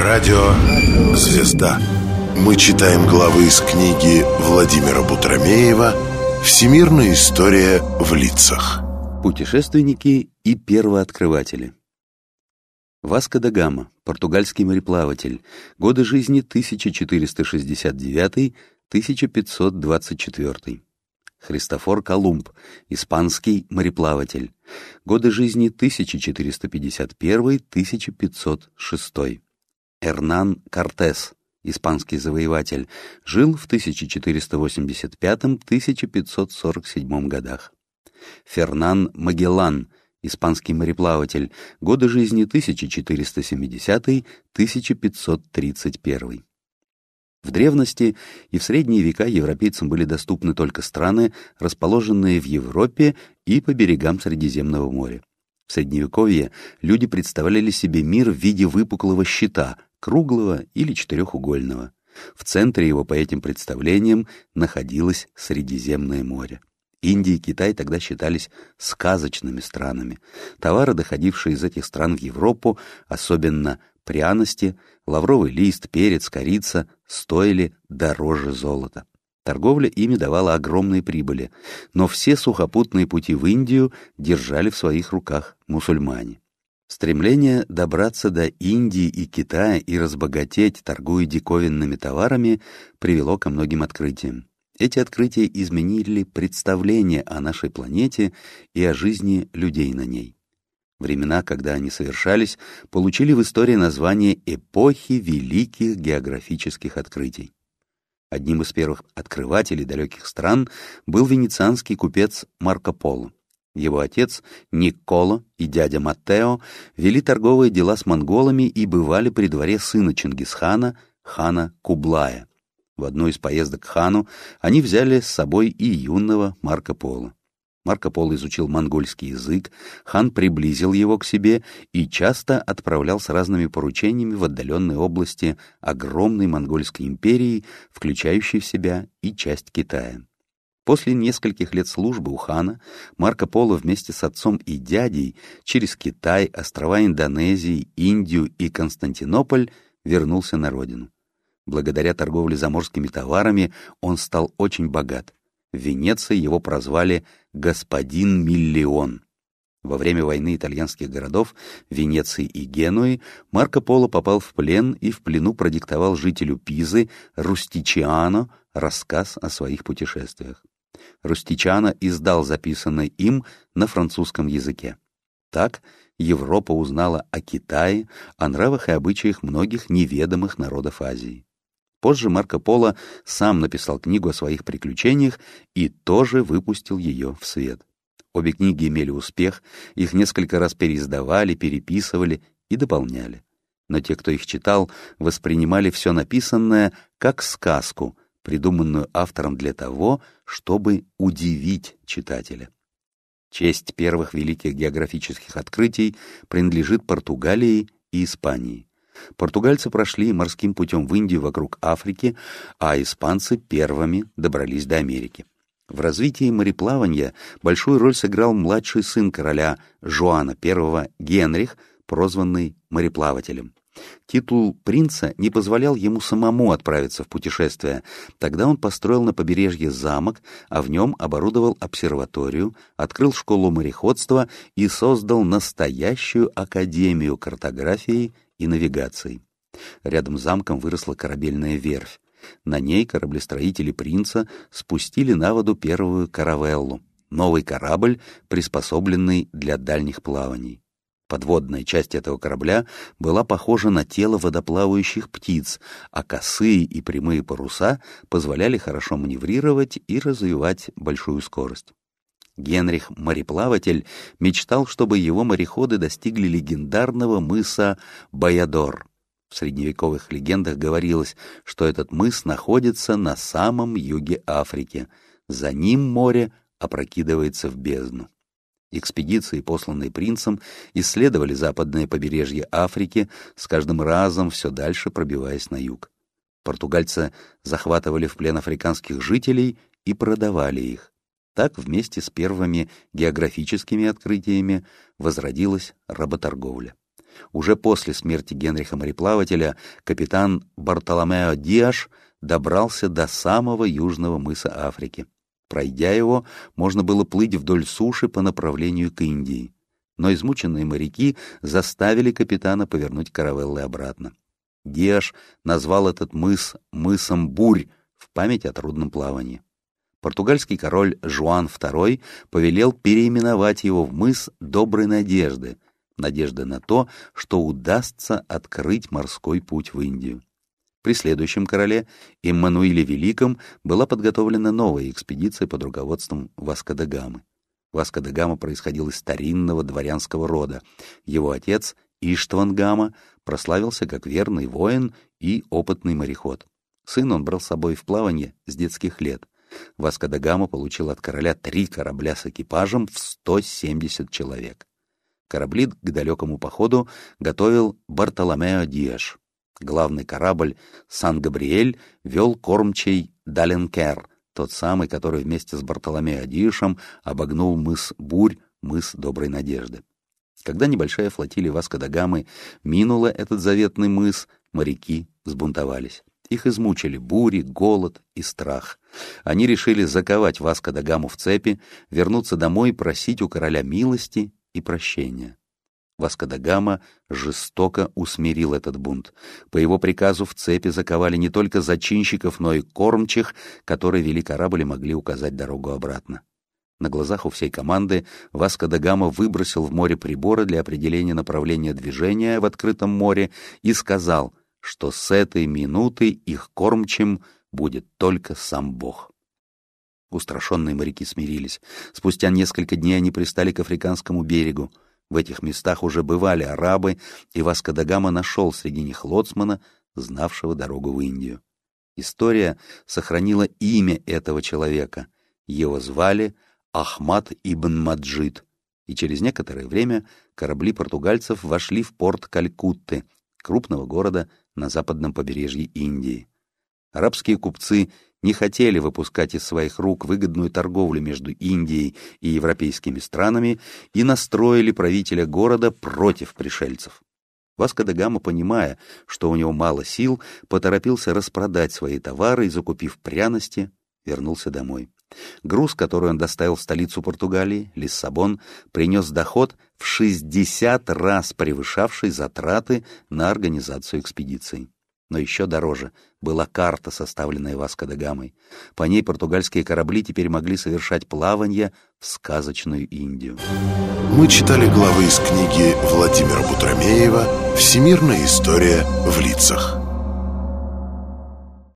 Радио «Звезда». Мы читаем главы из книги Владимира Бутромеева «Всемирная история в лицах». Путешественники и первооткрыватели. Васко да Гама, португальский мореплаватель, годы жизни 1469-1524. Христофор Колумб, испанский мореплаватель, годы жизни 1451-1506. Эрнан Кортес, испанский завоеватель, жил в 1485-1547 годах. Фернан Магеллан, испанский мореплаватель, годы жизни 1470-1531. В древности и в средние века европейцам были доступны только страны, расположенные в Европе и по берегам Средиземного моря. В Средневековье люди представляли себе мир в виде выпуклого щита, круглого или четырехугольного. В центре его по этим представлениям находилось Средиземное море. Индия и Китай тогда считались сказочными странами. Товары, доходившие из этих стран в Европу, особенно пряности, лавровый лист, перец, корица, стоили дороже золота. Торговля ими давала огромные прибыли, но все сухопутные пути в Индию держали в своих руках мусульмане. Стремление добраться до Индии и Китая и разбогатеть, торгуя диковинными товарами, привело ко многим открытиям. Эти открытия изменили представление о нашей планете и о жизни людей на ней. Времена, когда они совершались, получили в истории название «эпохи великих географических открытий». Одним из первых открывателей далеких стран был венецианский купец Марко Поло. Его отец Николо и дядя Маттео вели торговые дела с монголами и бывали при дворе сына Чингисхана, хана Кублая. В одну из поездок к хану они взяли с собой и юного Марко Поло. Марко Поло изучил монгольский язык, хан приблизил его к себе и часто отправлял с разными поручениями в отдаленные области огромной монгольской империи, включающей в себя и часть Китая. После нескольких лет службы у хана Марко Поло вместе с отцом и дядей через Китай, острова Индонезии, Индию и Константинополь вернулся на родину. Благодаря торговле заморскими товарами он стал очень богат. В Венеции его прозвали «господин Миллион». Во время войны итальянских городов Венеции и Генуи Марко Поло попал в плен и в плену продиктовал жителю Пизы Рустичиано рассказ о своих путешествиях. Рустичиано издал записанное им на французском языке. Так Европа узнала о Китае, о нравах и обычаях многих неведомых народов Азии. Позже Марко Поло сам написал книгу о своих приключениях и тоже выпустил ее в свет. Обе книги имели успех, их несколько раз переиздавали, переписывали и дополняли. Но те, кто их читал, воспринимали все написанное как сказку, придуманную автором для того, чтобы удивить читателя. Честь первых великих географических открытий принадлежит Португалии и Испании. Португальцы прошли морским путем в Индию вокруг Африки, а испанцы первыми добрались до Америки. В развитии мореплавания большую роль сыграл младший сын короля Жуана I Генрих, прозванный мореплавателем. Титул принца не позволял ему самому отправиться в путешествие. Тогда он построил на побережье замок, а в нем оборудовал обсерваторию, открыл школу мореходства и создал настоящую академию картографии и навигацией. Рядом с замком выросла корабельная верфь. На ней кораблестроители принца спустили на воду первую каравеллу, новый корабль, приспособленный для дальних плаваний. Подводная часть этого корабля была похожа на тело водоплавающих птиц, а косые и прямые паруса позволяли хорошо маневрировать и развивать большую скорость. Генрих Мореплаватель мечтал, чтобы его мореходы достигли легендарного мыса Баядор. В средневековых легендах говорилось, что этот мыс находится на самом юге Африки. За ним море опрокидывается в бездну. Экспедиции, посланные принцем, исследовали западное побережье Африки, с каждым разом все дальше пробиваясь на юг. Португальцы захватывали в плен африканских жителей и продавали их. Так вместе с первыми географическими открытиями возродилась работорговля. Уже после смерти Генриха мореплавателя капитан Бартоломео Диаш добрался до самого южного мыса Африки. Пройдя его, можно было плыть вдоль суши по направлению к Индии. Но измученные моряки заставили капитана повернуть каравеллы обратно. Диаш назвал этот мыс мысом Бурь в память о трудном плавании. Португальский король Жуан II повелел переименовать его в мыс Доброй Надежды, надежды на то, что удастся открыть морской путь в Индию. При следующем короле, Иммануиле Великом, была подготовлена новая экспедиция под руководством Васко де Гамы. Васко де Гама происходил из старинного дворянского рода. Его отец, Иштван Гама, прославился как верный воин и опытный мореход. Сын он брал с собой в плавание с детских лет. Васко де Гама получил от короля три корабля с экипажем в 170 человек. Корабли к далекому походу готовил Бартоломео Диаш. Главный корабль «Сан-Габриэль» вел кормчий Даленкер, тот самый, который вместе с Бартоломео Диашем обогнул мыс Бурь, мыс Доброй Надежды. Когда небольшая флотилия Васко да Гамы минула этот заветный мыс, моряки взбунтовались. Их измучили бури, голод и страх. Они решили заковать Васко да Гаму в цепи, вернуться домой и просить у короля милости и прощения. Васко да Гама жестоко усмирил этот бунт. По его приказу в цепи заковали не только зачинщиков, но и кормчих, которые вели корабль и могли указать дорогу обратно. На глазах у всей команды Васко да Гама выбросил в море приборы для определения направления движения в открытом море и сказал, что с этой минуты их кормчим будет только сам Бог. Устрашенные моряки смирились. Спустя несколько дней они пристали к африканскому берегу. В этих местах уже бывали арабы, и Васко да Гама нашел среди них лоцмана, знавшего дорогу в Индию. История сохранила имя этого человека. Его звали Ахмад ибн Маджид, и через некоторое время корабли португальцев вошли в порт Калькутты, крупного города на западном побережье Индии. Арабские купцы не хотели выпускать из своих рук выгодную торговлю между Индией и европейскими странами и настроили правителя города против пришельцев. Васко де Гама, понимая, что у него мало сил, поторопился распродать свои товары и, закупив пряности, вернулся домой. Груз, который он доставил в столицу Португалии, Лиссабон, принес доход в 60 раз превышавший затраты на организацию экспедиции. Но еще дороже была карта, составленная Васко де Гамой. По ней португальские корабли теперь могли совершать плавание в сказочную Индию. Мы читали главы из книги Владимира Бутромеева «Всемирная история в лицах».